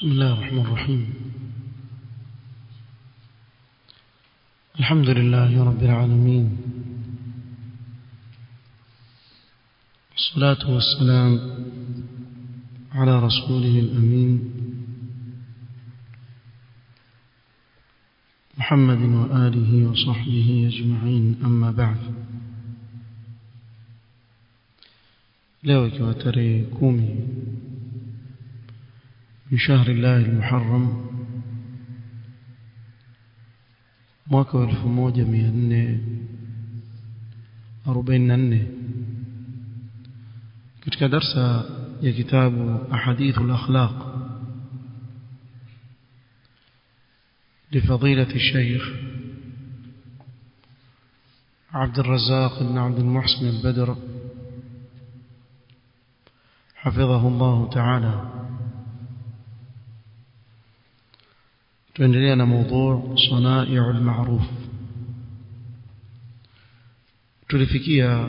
بسم الله الرحمن الرحيم. الحمد لله رب العالمين. والصلاة والسلام على رسوله الأمين. محمد وآله وصحبه أجمعين أما بعد. leo ikiwa tarehe kumi من شهر الله المحرم. mwaka wa 1444 katika darsa ya kitabu ahadithul akhlaq لفضيلة الشيخ عبد الرزاق بن عبد المحسن البدر. حفظه الله تعالى. Tuendelea na موضوع صنائع المعروف. tulifikia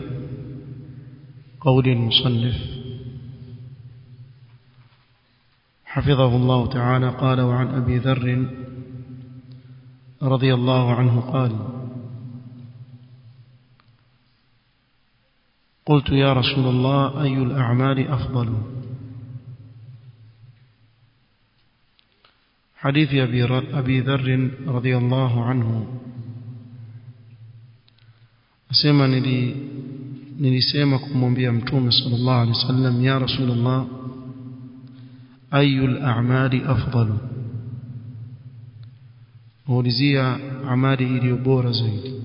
قول المصنف. حفظه الله تعالى قال وعن أبي ذر رضي الله عنه قال قلت يا رسول الله أي الأعمال أفضل؟ حديث أبي ذر رضي الله عنه. أسمى نلي نلي سيمكم بي أمتوم صلى الله عليه وسلم يا رسول الله أي الأعمال أفضل؟ أوليزي أعمال إلي أبور زيد.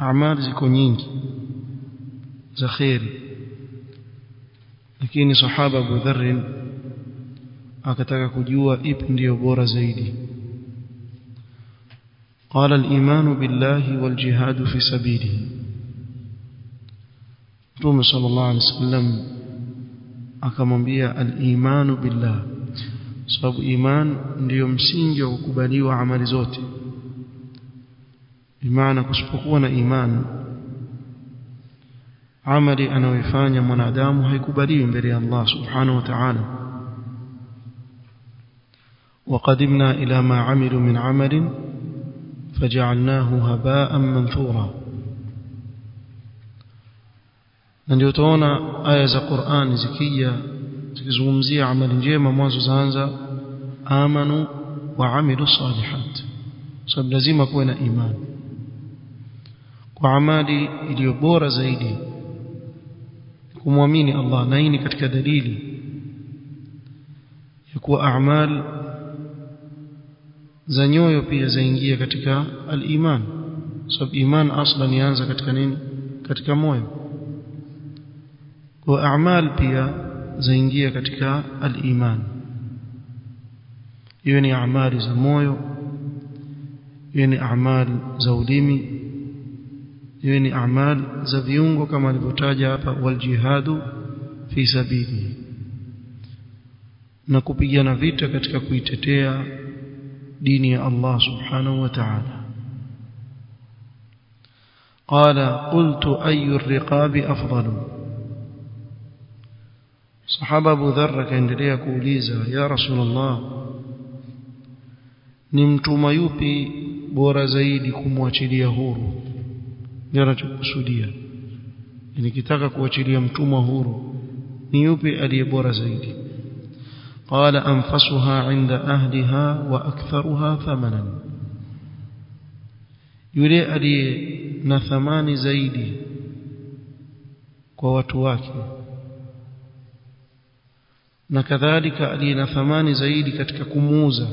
أعمال زيكونين زخير. لكن صحابة أبو ذر akataka kujua ipi ndiyo bora zaidi قال الإيمان بالله والجهاد في سبيله Mtume sallallahu alaihi wasallam akamwambia al-imanu billah sababu iman ndiyo msingi wa kukubaliwa amali zote bimaana kusipokuwa na iman amali anayoifanya mwanadamu haikubaliwi mbele ya Allah subhanahu wa ta'ala وقدمنا إلى ما عملوا من عمل فجعلناه هباء منثورا aya za Qur'an zikija zikizungumzia amali njema mwanzo zaanza amanu wa amilu salihat sababu lazima kuwe na imani kwa amali iliyo bora zaidi kumwamini Allah na hii ni katika dalili ya kuwa amal za nyoyo pia zaingia katika al-iman. Sababu iman aslan yaanza katika nini? Katika moyo. Wa a'mal pia zaingia katika al-iman. Hiyo ni amali za moyo hiyo ni amali za ulimi hiyo ni amali za viungo kama alivyotaja hapa wal jihadu fi sabili na kupigana vita katika kuitetea dini ya Allah subhanahu wa ta'ala قال قلت أي الرقاب أفضل sahaba Abu Dharr akaendelea kuuliza ya Rasulullah ni mtuma yupi bora zaidi kumwachilia huru ndio anachokusudia nikitaka kuachilia mtumwa huru ni yupi aliye bora zaidi قال أنفسها عند أهلها وأكثرها ثمنا yule aliye na thamani zaidi kwa watu wake na kadhalika aliye na thamani zaidi katika kumuuza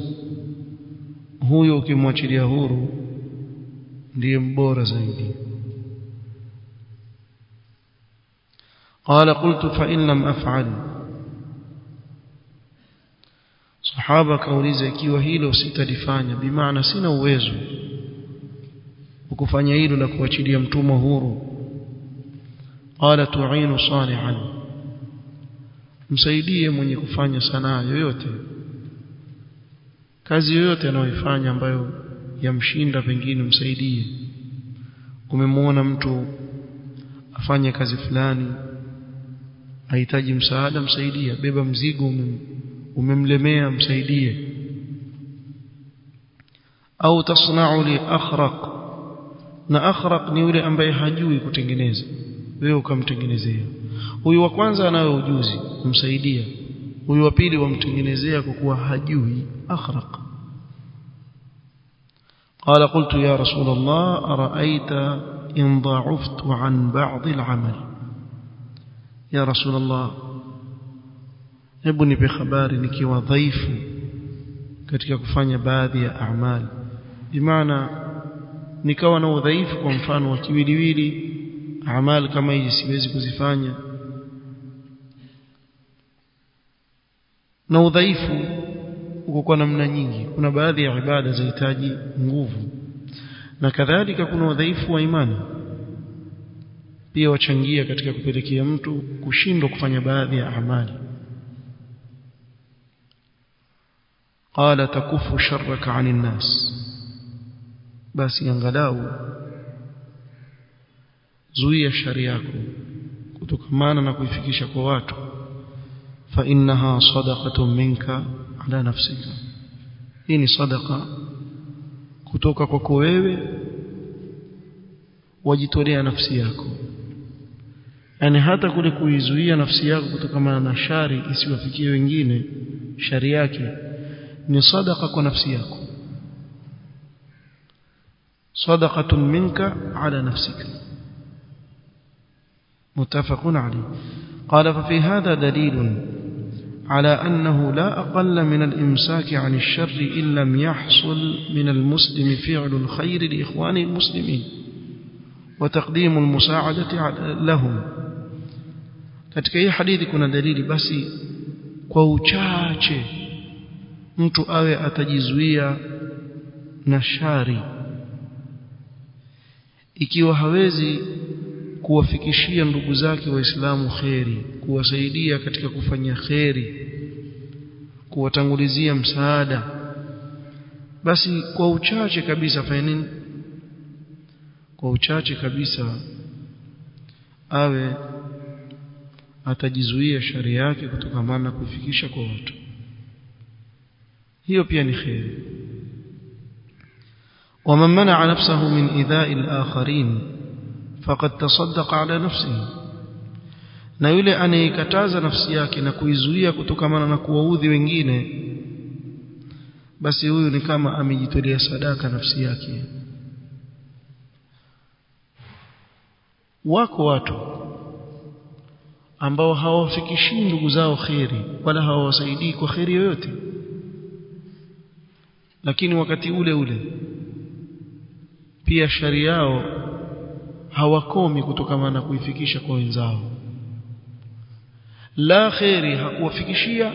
huyo ukimwachilia huru ndiye mbora zaidi قال قلت فإن لم أفعل sahaba akauliza ikiwa hilo sitalifanya bimaana sina uwezo kufanya hilo na kuachilia mtumwa huru. Qala tu'inu salihan msaidie mwenye kufanya sanaa yoyote kazi yoyote anayoifanya ambayo yamshinda pengine msaidie umemwona mtu afanye kazi fulani ahitaji msaada msaidia beba mzigo umemlemea msaidie au tasna'u li akhraq na akhraq ni yule ambaye hajui kutengeneza wewe ukamtengenezea huyu wa kwanza anayo ujuzi kumsaidia huyu wa pili wamtengenezea kwa kuwa hajui akhraq قال قلت يا رسول الله أرأيت إن ضعفت عن بعض العمل يا رسول الله hebu nipe habari nikiwa dhaifu katika kufanya baadhi ya amali bimaana nikawa na udhaifu kwa mfano wa kiwiliwili amali kama hizi siwezi kuzifanya. Na udhaifu uko kwa namna nyingi. Kuna baadhi ya ibada zinahitaji nguvu. Na kadhalika kuna udhaifu wa imani. Pia wachangia katika kupelekea mtu kushindwa kufanya baadhi ya amali قال تكف شرك عن الناس basi angalau zuia shari yako kutokamana na kuifikisha kwa watu fa innaha sadaqatun minka ala nafsika hii ni sadaqa kutoka kwako wewe wajitolea nafsi yako yani hata kule kuizuia nafsi yako kutokamana na shari isiwafikie wengine shari yake ni sadaqa kwa nafsi yako صدقة منك على نفسك متفق عليه قال ففي هذا دليل على أنه لا أقل من الإمساك عن الشر إن لم يحصل من المسلم فعل الخير لإخوانه المسلمين وتقديم المساعدة لهم katika hii hadithi kuna dalili basi kwa uchache mtu awe atajizuia na shari. Ikiwa hawezi kuwafikishia ndugu zake waislamu kheri kuwasaidia katika kufanya kheri kuwatangulizia msaada basi kwa uchache kabisa fanya nini? Kwa uchache kabisa awe atajizuia shari yake kutokamana na kufikisha kwa watu hiyo pia ni kheri ومن منع نفسه من إيذاء الآخرين فقد تصدق على نفسه na yule anayekataza nafsi yake na kuizuia kutokamana na kuwaudhi wengine basi huyu ni kama amejitolea sadaka nafsi yake wako watu ambao hawafikishii ndugu zao kheri wala hawawasaidii kwa kheri yoyote lakini wakati ule ule pia shari yao hawakomi kutokana na kuifikisha kwa wenzao. La khairi hakuwafikishia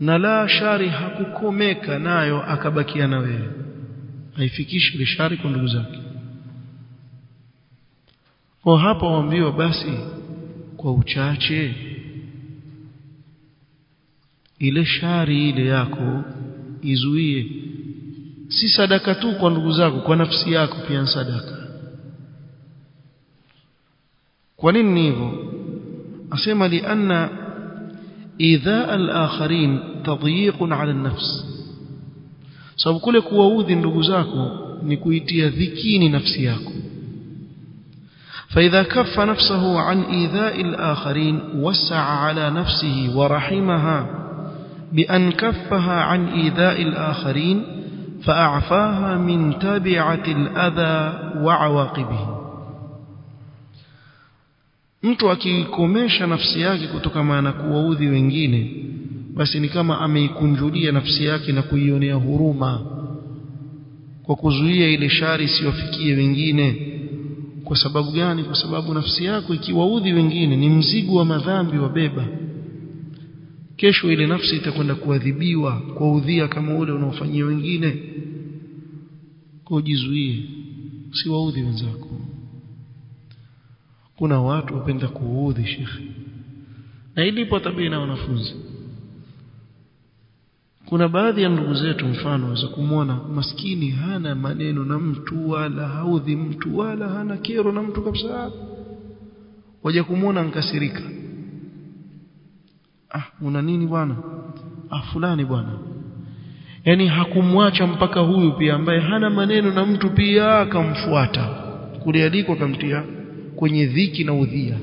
na la shari hakukomeka nayo akabakia na wewe. Haifikishi ile shari kwa ndugu zake. Kwa hapo waambiwa basi kwa uchache ile shari ile yako izuie si sadaka tu kwa ndugu zako kwa nafsi yako pia sadaka kwa nini hivyo asema li anna idhaa al-akharin tadyiqun ala an-nafs sababu kule kuwaudhi ndugu zako ni kuitia dhikini nafsi yako فإذا كف نفسه عن إيذاء الآخرين وسع على نفسه ورحمها بأن كفها عن إيذاء الآخرين فأعفاها من تبعة الأذى وعواقبه mtu akikomesha nafsi yake kutokana na kuwaudhi wengine basi ni kama ameikunjulia nafsi yake na kuionea huruma kwa kuzuia ile shari isiwafikie wengine kwa sababu gani kwa sababu nafsi yako ikiwaudhi wengine ni mzigo wa madhambi wabeba kesho ile nafsi itakwenda kuadhibiwa kwa udhia kama ule unaofanyia wengine. Kwa jizuie usiwaudhi wenzako. Kuna watu wapenda kuudhi shekhi na ilipo tabia na wanafunzi. Kuna baadhi ya ndugu zetu mfano waweza kumwona maskini hana maneno na mtu wala haudhi mtu wala hana kero na mtu kabisa. Waje kumwona nkasirika ah una nini bwana? Ah fulani bwana. Yani hakumwacha mpaka huyu pia ambaye hana maneno na mtu pia akamfuata. Kulialikwa akamtia kwenye dhiki na udhia.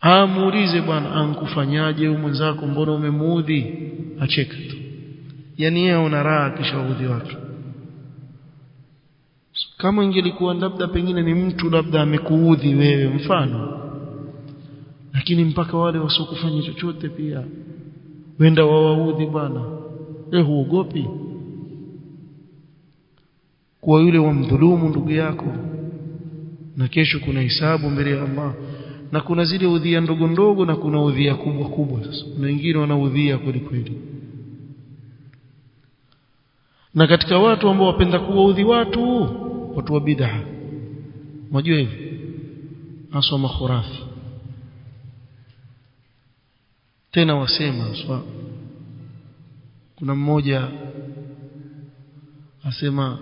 Amuulize bwana ankufanyaje huyu mwenzako? Mbona umemuudhi? Acheka tu. Yani yeye ana raha kisha kishaudhi wake. Kama ingelikuwa labda pengine ni mtu labda amekuudhi wewe mfano lakini mpaka wale wasiokufanya chochote pia wenda wawaudhi bwana. Eh huogopi? Kwa yule wamdhulumu ndugu yako na kesho kuna hisabu mbele ya Allah na kuna zile udhia ndogo ndogo na kuna udhia kubwa kubwa sasa. Kuna wengine wanaudhia kweli kweli. Na katika watu ambao wapenda kuwaudhi watu watu wa bid'a. Unajua hivi haswa makhurafi tena wasema swa kuna mmoja asema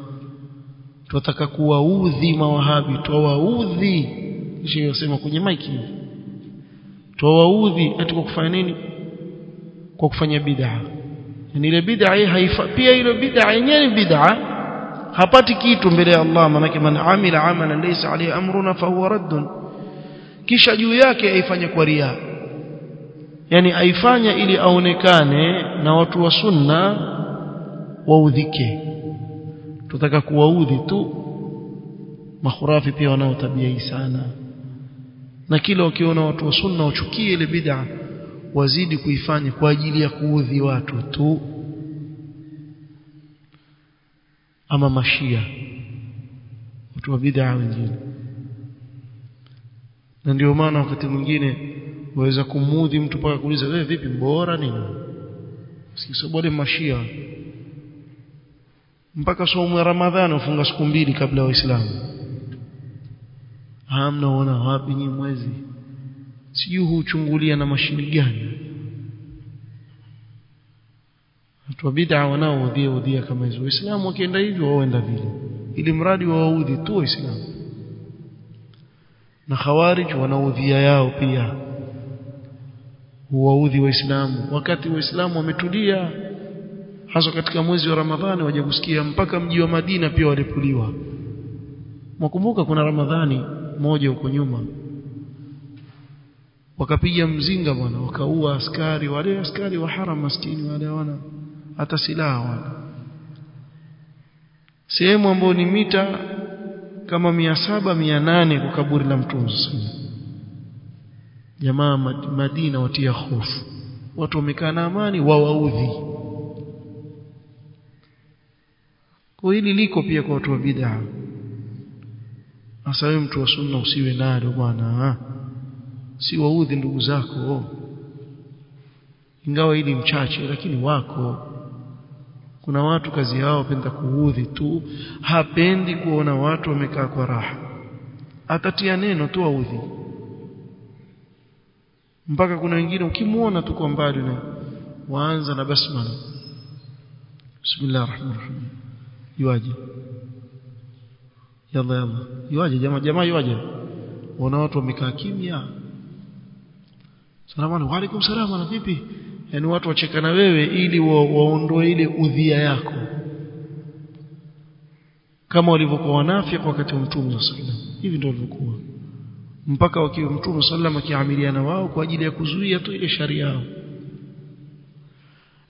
tutataka kuwaudhi mawahabi tuwaudhi kisha yosema kwenye maiki tuwaudhi ati kwa kufanya nini? Kwa kufanya bid'a. Yani ile bid'a haifa pia ile bid'a yenyewe ni bid'a. Hapati kitu mbele ya Allah manake man amila amalan laysa alayhi amruna fahuwa raddun. Kisha juu yake aifanye kwa ria yani aifanya ili aonekane na watu wa sunna waudhike. Tutaka kuwaudhi tu makhurafi pia wanao tabia hii sana. Na kila wakiona watu wa sunna wachukie ile bid'a wazidi kuifanya kwa ajili ya kuudhi watu tu. Ama mashia. Watu wa bid'a wengine. Na ndio maana wakati mwingine waweza kumudhi mtu paka kuuliza wewe vipi bora nini? Sikisobole mashia. Mpaka somo ya ramadhani ufunga siku mbili kabla ya waislamu. Hamna ona wapi ni mwezi. Sijui huchungulia na mashini gani. Watu wa bid'a wanaoudhia udhia kama hizo. Waislamu wakienda hivyo waenda vile. Ili mradi wawaudhi tu waislamu. Na khawarij wanaudhia yao pia huwaudhi waislamu. Wakati waislamu wametulia hasa katika mwezi wa ramadhani waje kusikia mpaka mji wa madina pia walipuliwa. Mwakumbuka kuna ramadhani moja huko nyuma. Wakapiga mzinga bwana wakaua askari wale askari wa haram maskini wale wana hata silaha wana sehemu ambayo ni mita kama mia saba mia nane kwa kaburi la mtume jamaa Madina watia hofu. Watu wamekaa na amani wawaudhi. Kwa hili liko pia kwa watu wa bid'a. Asawe mtu wa sunna usiwe nalo bwana si waudhi ndugu zako. Ingawa hili mchache lakini wako. Kuna watu kazi yao wapenda kuudhi tu. Hapendi kuona watu wamekaa kwa raha. Atatia neno tu audhi mpaka kuna wengine ukimuona tu kwa mbali na waanza na basmala bismillah rahman rahim yuaje? Yalla yalla. Yuaje? Jamaa jamaa yuaje? Wana watu wamekaa kimya. Salamu alaykum. Salamu na vipi? Yani watu wacheka na wewe ili waondoe ile udhia yako. Kama walivyokuwa wanafiki wakati wa mtume sallallahu alaihi wasallam. Hivi ndio walivyokuwa mpaka wakiwa mtume sallam akiamiliana wao kwa ajili ya kuzuia tu ile sharia yao.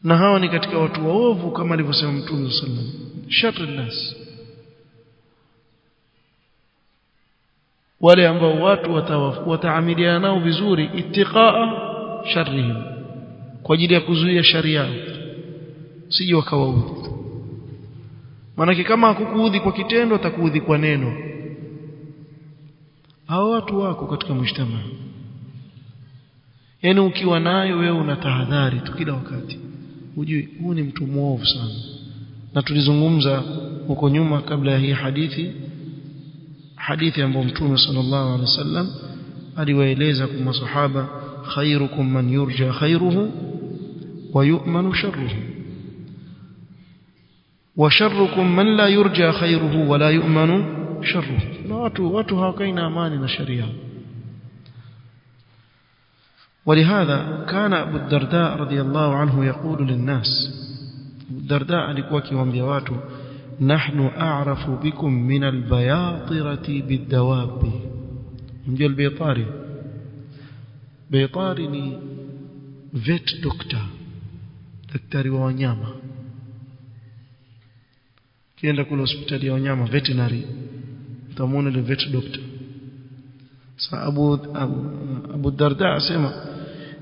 Na hawa ni katika watu waovu kama alivyosema mtume sallam shatr nas. Wale ambao watu wataamiliana nao vizuri ittiqaa sharrihim. Kwa ajili ya kuzuia sharia yao. Sije wakawaudhi. Maanake kama hakukuudhi kwa kitendo atakuudhi kwa neno hao watu wako katika mshtama yani ukiwa nayo wewe una tahadhari tu kila wakati ujue huu ni mtu mwovu sana na tulizungumza huko nyuma kabla ya hii hadithi hadithi ambayo mtume sallallahu alaihi wasallam aliwaeleza kwa masahaba khairukum man yurja khairuhu wa yu'manu sharruhu wa sharrukum man la yurja khairuhu wa la yu'manu sharruhu na watu watu hawakai na amani na sharia ولهذا كان أبو الدرداء رضي الله عنه يقول للناس أبو الدرداء alikuwa akiwaambia watu نحن أعرف بكم من البياطرة بالدواب mjua البيطاري بيطاري ni vet doctor daktari wa wanyama kienda kule hospitali ya wanyama veterinary. Utamwona ile vet doctor. Sa Abu, Abu, Abu Darda asema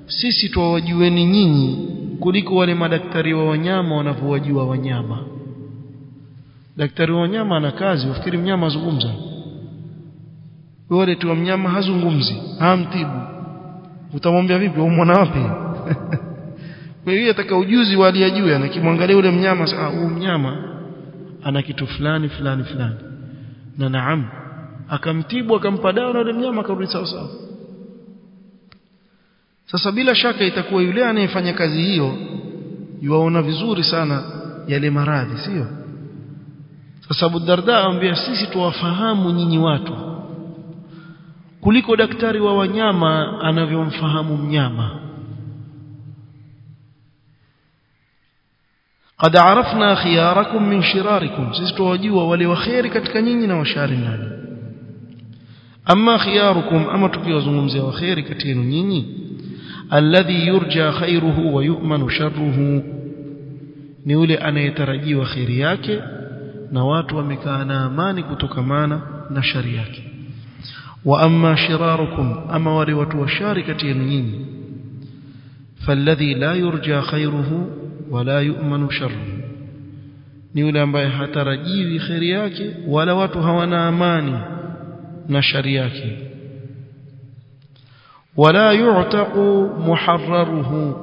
sisi tuwajueni nyinyi kuliko wale madaktari wa wanyama wanavyowajua wanyama. Daktari wa wanyama ana kazi ufikiri mnyama azungumza? Wale tu mnyama hazungumzi hamtibu. Utamwambia vipi umwona wapi? Kwa hiyo ataka ujuzi wa hali ya juu anakimwangalia yule mnyama sasa huyu mnyama ana kitu fulani fulani fulani. Na naam akamtibu akampa dawa na mnyama akarudi sawa sawa. Sasa bila shaka itakuwa yule anayefanya kazi hiyo yuaona vizuri sana yale maradhi sio? Sasa Abu Darda anambia sisi tuwafahamu nyinyi watu kuliko daktari wa wanyama anavyomfahamu mnyama قد عرفنا خياركم من شراركم sisi tuwajua wale waheri katika nyinyi na washari nani amma khiyarukum ama tukiwazungumzia waheri kati yenu nyinyi alladhi yurja khairuhu wa yu'manu sharruhu ni yule anayetarajiwa khairi yake na watu wamekaa na amani kutokamana na shari yake wa amma shirarukum ama wale watu washari kati yenu nyinyi falladhi la yurja khairuhu wala yu'manu sharruhu ni yule ambaye hatarajiwi khairi yake wala watu hawana amani na shari yake. Wala yu'taqu muharraruhu.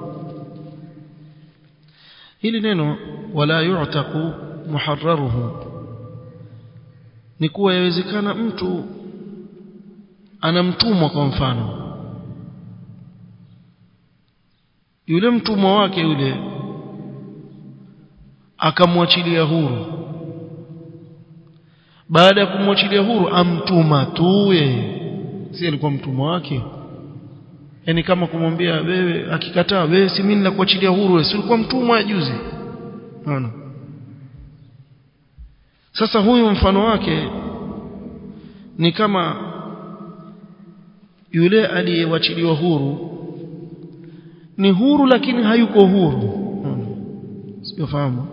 Hili neno wala yu'taqu muharraruhu ni kuwa yawezekana mtu anamtumwa kwa mfano. Yule mtumwa wake yule akamwachilia huru. Baada ya kumwachilia huru amtuma tu yeye si alikuwa mtumwa wake? Yani kama kumwambia wewe akikataa wewe si mimi nakuachilia huru wewe si ulikuwa mtumwa juzi? Unaona? Sasa huyu mfano wake ni kama yule aliyewachiliwa huru. Ni huru lakini hayuko huru. Sifahamu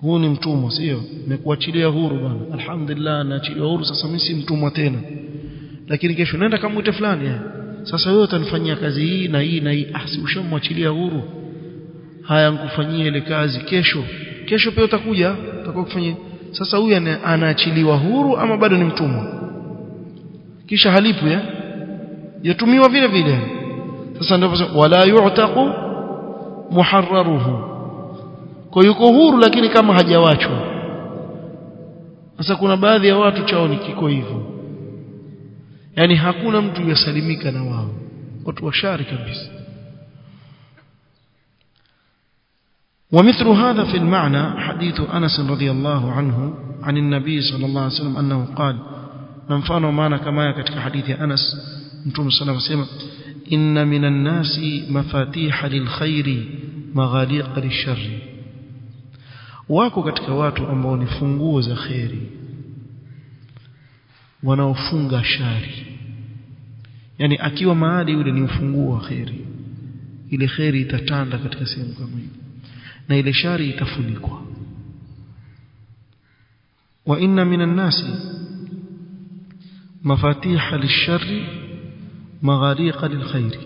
huu ni mtumwa sio? Nimekuachilia huru bwana. Alhamdulillah naachiliwa huru. Sasa mimi si mtumwa tena. Lakini kesho nenda kamwite fulani eh. sasa wewe utanifanyia kazi hii na hii na hii. Ah si ushamwachilia huru? Haya nikufanyie ile kazi kesho. Kesho pia utakuja utakuwa kufanyia sasa huyu anaachiliwa huru ama bado ni mtumwa? Kisha halipu eh. Yatumiwa vile vile. Sasa ndio wala yu'taqu muharraruhu kwa yuko huru lakini kama hajawachwa sasa kuna baadhi ya watu chao ni kiko hivyo yani hakuna mtu yasalimika na wao watu washari kabisa ومثل هذا في المعنى حديث أنس رضي الله عنه عن النبي صلى الله عليه وسلم أنه قال نمفانه معنا كما كتك حديث أنس نتوم صلى الله عليه وسلم إن من الناس مفاتيح للخير مغاليق للشر wako katika watu ambao ni funguo za kheri wanaofunga shari. Yani akiwa mahali yule ni ufunguo wa kheri. Ile kheri itatanda katika sehemu kama hiyo na ile shari itafunikwa. Wa inna minan nasi mafatiha lisharri maghariqa lilkhairi.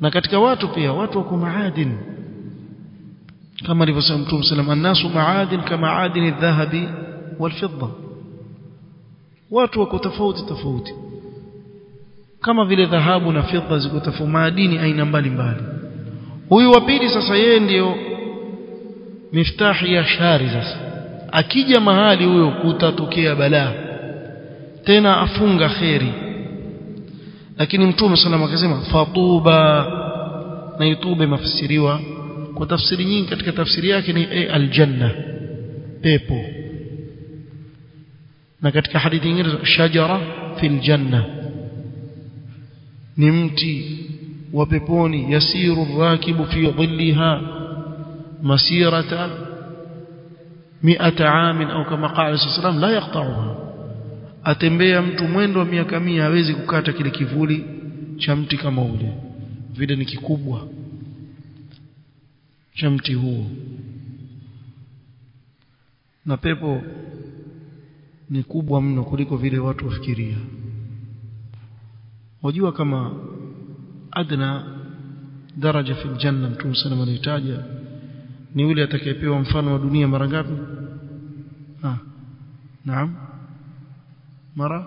Na katika watu pia watu wako maadin kama alivyosema Mtume sallam annasu maadin kama معادن adh-dhahabi wal-fidda. Watu wako tofauti tofauti. Kama vile dhahabu na fedha ziko tofauti madini aina mbalimbali. Huyu wa pili sasa yeye ndiyo miftahi ya shari sasa. Akija mahali huyo kutatokea balaa. Tena afunga kheri. Lakini mtume sallam akasema fatuba. Na ituba imefasiriwa kwa tafsiri nyingi katika tafsiri yake ni e, aljanna pepo. Na katika hadithi nyingine shajara fil janna ni mti wa peponi yasiru rakibu fi dhilliha masirata 100 aam au kama qala sallam la yaqta'uha. Atembea mtu mwendo wa miaka 100 hawezi kukata kile kivuli cha mti kama ule. Vile ni kikubwa cha mti huo. Na pepo ni kubwa mno kuliko vile watu wafikiria. Wajua kama adna daraja fi janna mtume sana anahitaja ni yule atakayepewa mfano wa dunia mara ngapi? Ah naam. Mara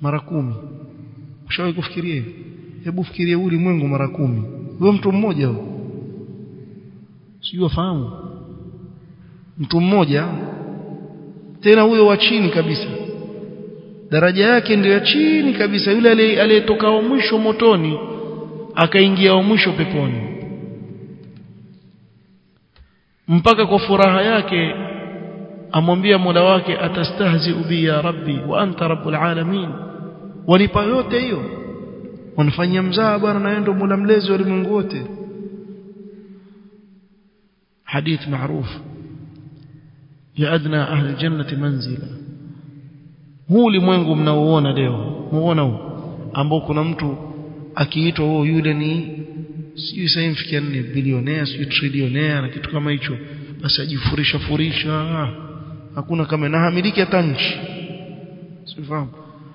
mara kumi. Ushawahi kufikiria hebu fikiria ulimwengu mara kumi. Wewe mtu mmoja wewe sijui mtu mmoja tena huyo wa chini kabisa. Daraja yake ndio ya chini kabisa yule aliyetoka wa mwisho motoni akaingia wa mwisho peponi. Mpaka kwa furaha yake amwambia Mola wake atastahzi bi ya rabbi wa anta rabbul alamin. Wanipa yote hiyo. Wanafanyia mzaa bwana na ndo Mola mlezi wa ulimwengu wote hadith معروف. ya adna ahli منزلا. manzila huu ulimwengu mnaoona leo muona ambao kuna mtu akiitwa huo yule ni sijui sasa mfikia nne bilionea sijui trilionea na kitu kama hicho basi ajifurisha furisha hakuna kama na hamiliki hata nchi sifahamu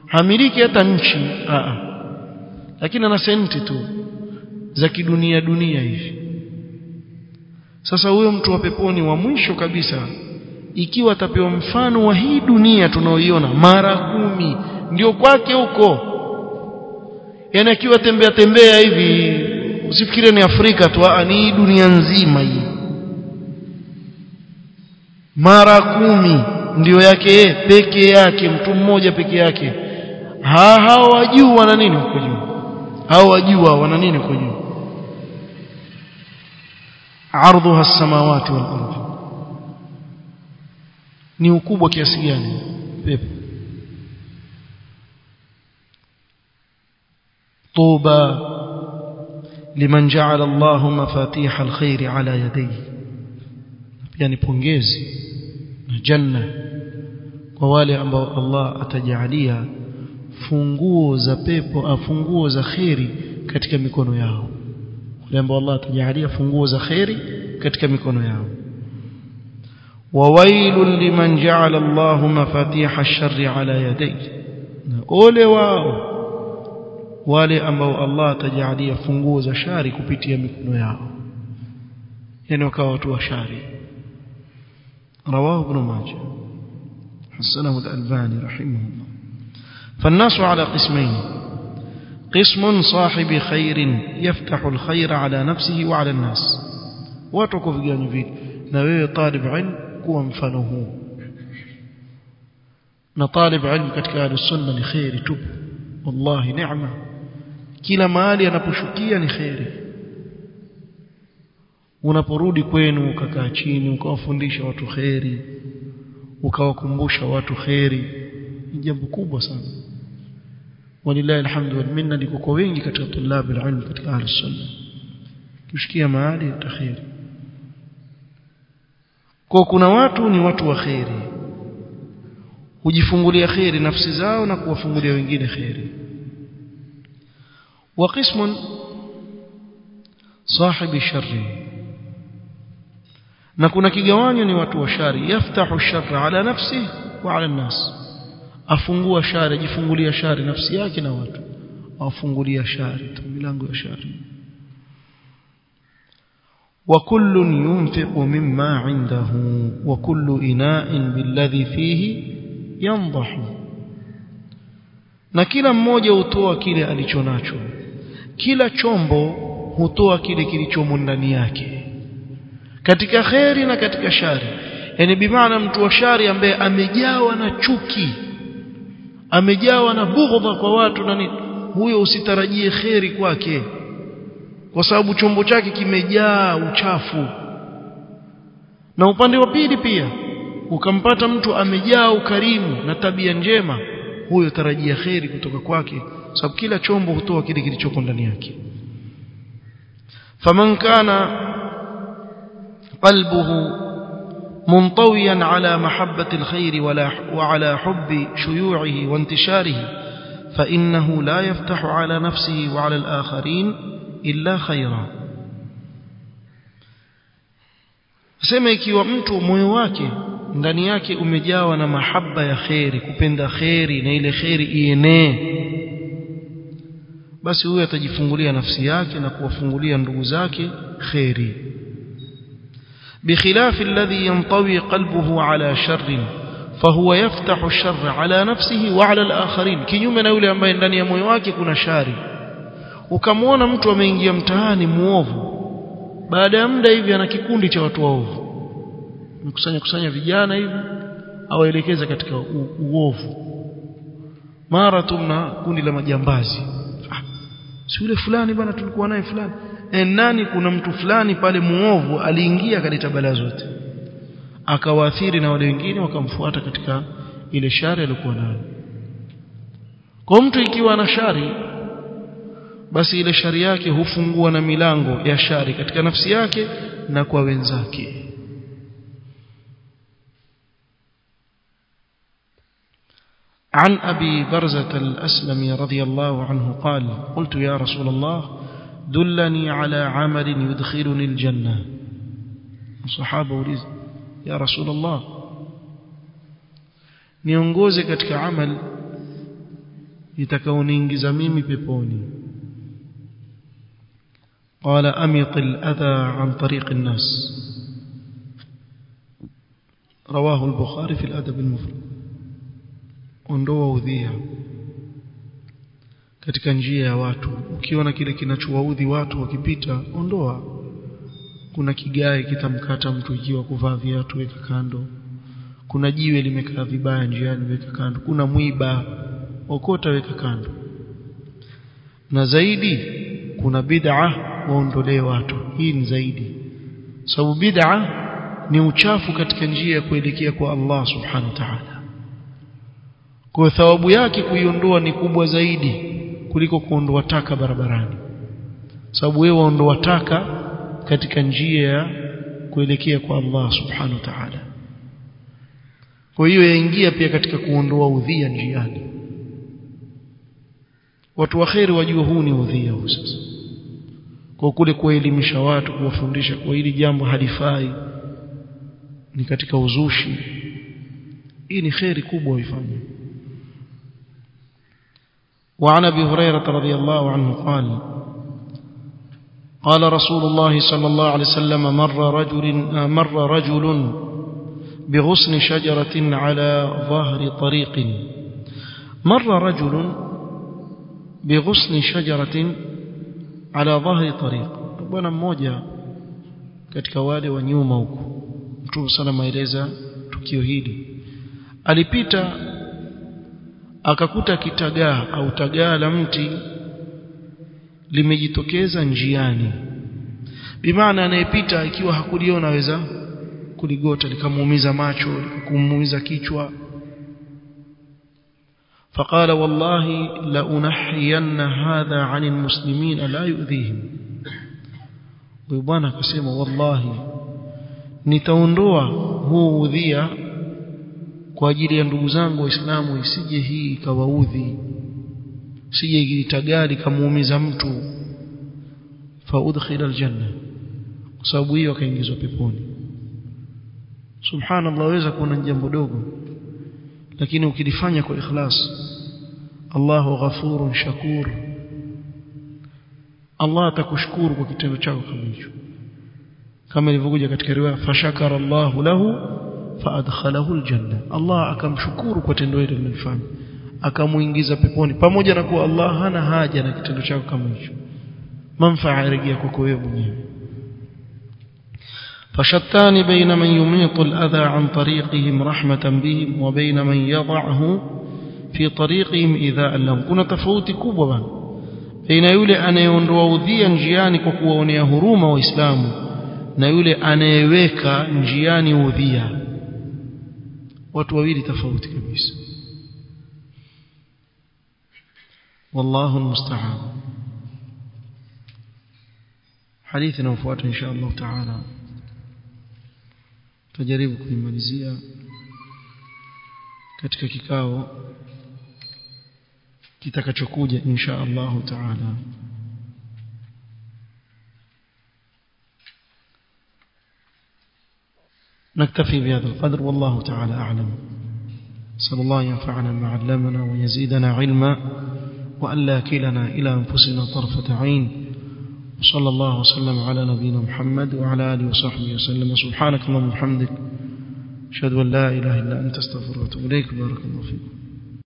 hamiliki hata nchi a lakini ana senti tu za kidunia dunia hivi sasa huyo mtu wa peponi wa mwisho kabisa ikiwa atapewa mfano wa hii dunia tunaoiona mara kumi ndio kwake huko. Yani akiwa tembea tembea hivi usifikirie ni Afrika tu ni dunia nzima hii. Mara kumi ndio yake peke yake mtu mmoja peke yake. Hawajua wana nini huko juu. Hawajua wana nini huko juu عرضها السماوات والأرض. ني عقوبه كياسي يعني بيب طوبى لمن جعل الله مفاتيح الخير على يديه يعني بونغيزي الجنه ووالي أمر الله اتجعليها funguo za pepo ah, afunguo za khiri katika mikono yao. Wale ambao Allah atajalia funguo za khairi katika mikono yao وويل لمن جعل الله مفاتيح الشر على يديه ole wao wale ambao Allah atajalia funguo za shari kupitia mikono yao yani wakawa watu wa shari رواه ابن ماجه حسنه الألباني رحمه الله فالناس على قسمين قسم صاحب خير يفتح الخير على نفسه وعلى الناس واتركوا في جانب na wewe talib ilm kuwa mfano huu na talib ilm katika al-sunna ni khairi tupu wallahi neema kila mahali anaposhukia ni khairi unaporudi kwenu ukakaa chini ukawafundisha watu khairi ukawakumbusha watu khairi ni jambo kubwa sana walillahi alhamdu wal minna kwa wengi katika tulabu alilm katika ahli sunna. Kushikia mahali takhiri kwa kuna watu ni watu wa khairi hujifungulia khairi nafsi zao na kuwafungulia wengine khairi wa qismun sahibi sharri. Na kuna kigawanyo ni watu wa shari. Yaftahu sharra ala nafsi wa ala nas afungua shari ajifungulia shari nafsi yake na watu afungulia shari milango ya shari وكل ينفق مما عنده وكل إناء بالذي فيه ينضح na kila mmoja hutoa kile alichonacho kila chombo hutoa kile kilichomo ndani yake katika kheri na katika shari yani bimaana mtu wa shari ambaye amejawa na chuki amejawa na bughdha kwa watu na nini. Huyo usitarajie kheri kwake. Kwa sababu chombo chake kimejaa uchafu. Na upande wa pili pia ukampata mtu amejaa ukarimu na tabia njema huyo tarajia kheri kutoka kwake sababu kila chombo hutoa kile kilichoko ndani yake. Faman kana qalbuhu منطويا على محبة الخير وعلى حب شيوعه وانتشاره فإنه لا يفتح على نفسه وعلى الآخرين إلا خيرا sema ikiwa mtu moyo wake ndani yake umejawa na mahaba ya kheri kupenda kheri na ile kheri ienee basi huyo atajifungulia nafsi yake na kuwafungulia ndugu zake kheri بخلاف الذي ينطوي قلبه على شر فهو يفتح الشر على نفسه وعلى الآخرين kinyume na yule ambaye ndani ya moyo wake kuna shari ukamwona mtu ameingia mtaani muovu baada ya muda hivi ana kikundi cha watu waovu mkusanya kusanya vijana hivi awaelekeza katika uovu mara tu mna kundi la majambazi ah, si yule fulani bwana tulikuwa naye fulani e, nani kuna mtu fulani pale muovu aliingia katika balaa zote akawaathiri na wale wengine wakamfuata katika ile shari aliyokuwa nayo kwa mtu ikiwa na shari basi ile shari yake hufungua na milango ya shari katika nafsi yake na kwa wenzake عن أبي برزة الأسلمي رضي الله عنه قال قلت يا رسول الله دلني على عمل يدخلني الجنة. الصحابة وليز يا رسول الله. niongoze katika amal itakaoniingiza mimi peponi قال أمط الأذى عن طريق الناس. رواه البخاري في الأدب المفرد. ondoa udhia katika njia ya watu. Ukiona kile kinachowaudhi watu wakipita ondoa. Kuna kigae kitamkata mtu ikiwa kuvaa viatu weka kando. Kuna jiwe limekaa vibaya njiani weka kando. Kuna mwiba okota weka kando. Na zaidi kuna bid'a waondolee watu. Hii ni zaidi. Sababu bid'a ni uchafu katika njia ya kuelekea kwa Allah subhanahu wa ta'ala. Kwa thawabu yake kuiondoa ni kubwa zaidi kuliko kuondoa taka barabarani. Sababu wewe waondoa taka katika njia ya kuelekea kwa Allah subhanahu wa ta'ala. Kwa hiyo yaingia pia katika kuondoa udhia njiani. Watu waheri wajua huu ni udhia huu sasa. Kwa kule kuelimisha watu kuwafundisha kwa hili jambo halifai ni katika uzushi. Hii ni kheri kubwa uifanye وعن ابي هريره رضي الله عنه قال قال رسول الله صلى الله عليه وسلم مر رجل مر رجل بغصن شجرة على ظهر طريق مر رجل بغصن شجرة على ظهر طريق bwana mmoja katika wale wa nyuma huko mtume sana maeleza tukio hili alipita akakuta kitagaa au tagaa la mti limejitokeza njiani bimaana anayepita ikiwa hakuliona aweza kuligota likamuumiza macho likakumuumiza kichwa فقال والله لأنحين هذا عن المسلمين لا يؤذيهم ويبانا akasema wallahi nitaondoa huu udhia kwa ajili ya ndugu zangu waislamu isije hii ikawaudhi sije ilitagari kamuumiza mtu. Faudkhila aljanna kwa sababu hiyo akaingizwa peponi. Subhanallah waweza kuona jambo dogo lakini ukilifanya kwa ikhlas Allahu ghafurun shakur. Allah atakushukuru kwa kitendo chako kama hicho kama ilivyokuja katika riwaya fashakara Allahu lahu فأدخله الجنة. الله أكام شكور tendo hilo lilifanya akamuingiza peponi pamoja na kuwa Allah hana haja na kitendo chako kama hicho manfaa irejea kwako فشتان بين من يميط الأذى عن طريقهم رحمة بهم وبين من يضعه في طريقهم إذا لهم. كنا تفوت كوبا بين يولي أن ينروا ذيا جيانك وكوا ونيا هروما وإسلام نيولي أن يويكا جياني وذيا watu wawili tofauti kabisa والله المستعان حديثنا وفوات إن شاء الله تعالى تجaribu kuimalizia katika kikao kitakachokuja insha Allah taala نكتفي بهذا القدر والله تعالى أعلم. صلى الله ينفعنا ما علمنا ويزيدنا علما وألا كلنا إلى أنفسنا طرفة عين. وصلى الله وسلم على نبينا محمد وعلى آله وصحبه وسلم. سبحانك اللهم وبحمدك أشهد أن لا إله إلا أنت أستغفرك وأتوب إليك. بارك الله فيكم.